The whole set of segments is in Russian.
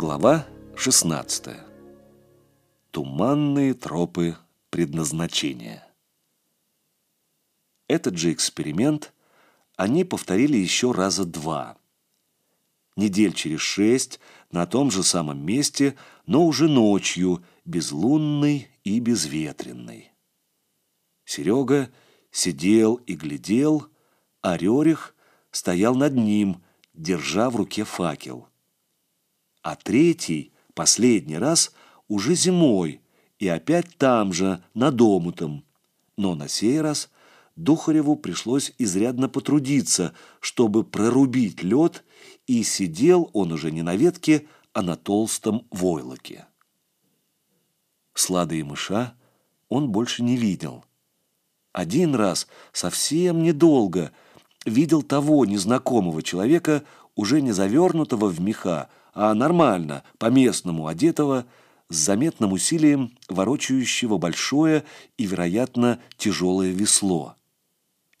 Глава 16. Туманные тропы предназначения. Этот же эксперимент они повторили еще раза два. Недель через шесть на том же самом месте, но уже ночью, безлунной и безветренной. Серега сидел и глядел, а Рерих стоял над ним, держа в руке факел. А третий, последний раз, уже зимой, и опять там же, над омутом. Но на сей раз Духареву пришлось изрядно потрудиться, чтобы прорубить лед, и сидел он уже не на ветке, а на толстом войлоке. Слада и мыша он больше не видел. Один раз, совсем недолго, видел того незнакомого человека, уже не завернутого в меха, а нормально, по-местному одетого, с заметным усилием ворочающего большое и, вероятно, тяжелое весло.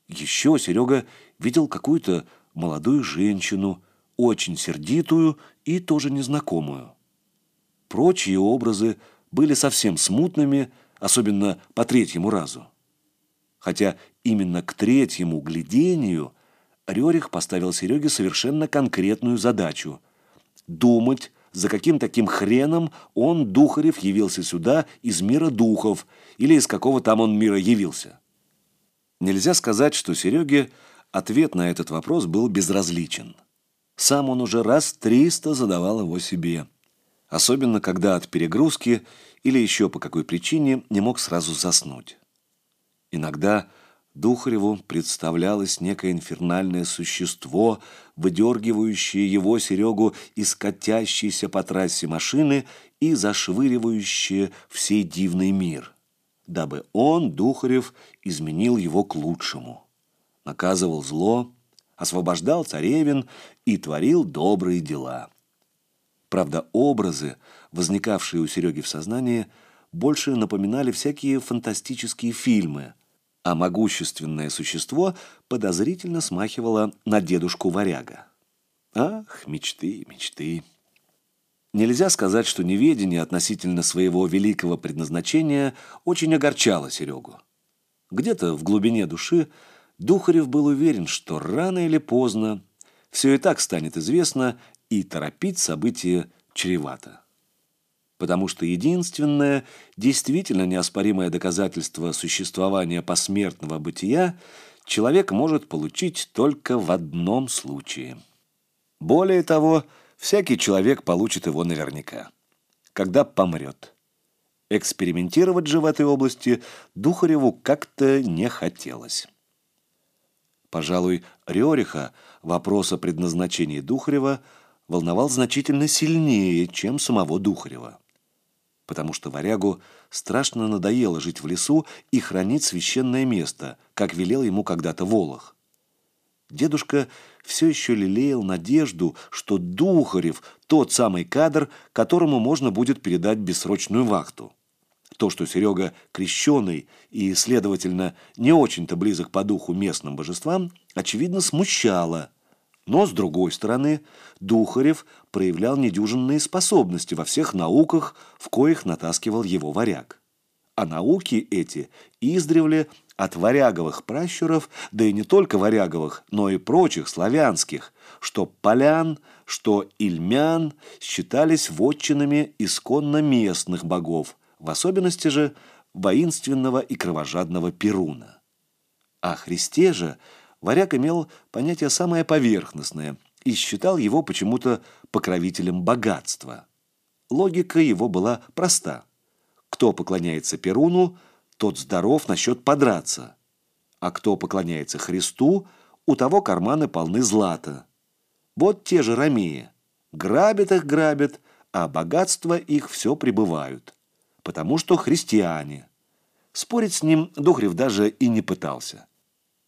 Еще Серега видел какую-то молодую женщину, очень сердитую и тоже незнакомую. Прочие образы были совсем смутными, особенно по третьему разу. Хотя именно к третьему глядению Рерих поставил Сереге совершенно конкретную задачу – думать, за каким таким хреном он, Духарев, явился сюда из мира духов или из какого там он мира явился. Нельзя сказать, что Сереге ответ на этот вопрос был безразличен. Сам он уже раз триста задавал его себе. Особенно, когда от перегрузки или еще по какой причине не мог сразу заснуть. Иногда Духареву представлялось некое инфернальное существо, выдергивающее его, Серегу, из катящейся по трассе машины и зашвыривающее всей дивный мир, дабы он, Духарев, изменил его к лучшему. Наказывал зло, освобождал царевин и творил добрые дела. Правда, образы, возникавшие у Сереги в сознании, больше напоминали всякие фантастические фильмы – а могущественное существо подозрительно смахивало на дедушку-варяга. Ах, мечты, мечты. Нельзя сказать, что неведение относительно своего великого предназначения очень огорчало Серегу. Где-то в глубине души Духарев был уверен, что рано или поздно все и так станет известно, и торопить события чревато потому что единственное, действительно неоспоримое доказательство существования посмертного бытия человек может получить только в одном случае. Более того, всякий человек получит его наверняка, когда помрет. Экспериментировать же в этой области Духареву как-то не хотелось. Пожалуй, Рериха вопрос о предназначении Духарева волновал значительно сильнее, чем самого Духарева потому что варягу страшно надоело жить в лесу и хранить священное место, как велел ему когда-то Волох. Дедушка все еще лелеял надежду, что Духарев – тот самый кадр, которому можно будет передать бессрочную вахту. То, что Серега крещеный и, следовательно, не очень-то близок по духу местным божествам, очевидно, смущало – но, с другой стороны, Духарев проявлял недюжинные способности во всех науках, в коих натаскивал его варяг. А науки эти издревле от варяговых пращуров, да и не только варяговых, но и прочих славянских, что полян, что ильмян считались вотчинами исконно местных богов, в особенности же воинственного и кровожадного Перуна. О Христе же – Варяг имел понятие самое поверхностное и считал его почему-то покровителем богатства. Логика его была проста. Кто поклоняется Перуну, тот здоров насчет подраться. А кто поклоняется Христу, у того карманы полны злата. Вот те же ромеи. Грабят их грабят, а богатства их все прибывают. Потому что христиане. Спорить с ним Духрев даже и не пытался.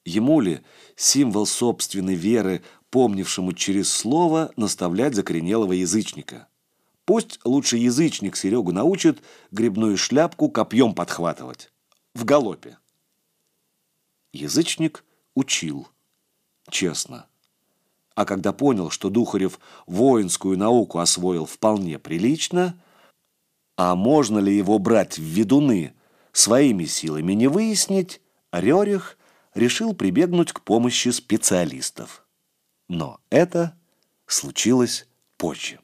Ему ли, символ собственной веры, помнившему через слово, наставлять закоренелого язычника? Пусть лучше язычник Серегу научит грибную шляпку копьем подхватывать. В галопе. Язычник учил. Честно. А когда понял, что Духарев воинскую науку освоил вполне прилично, а можно ли его брать в ведуны, своими силами не выяснить, Рерих решил прибегнуть к помощи специалистов. Но это случилось позже.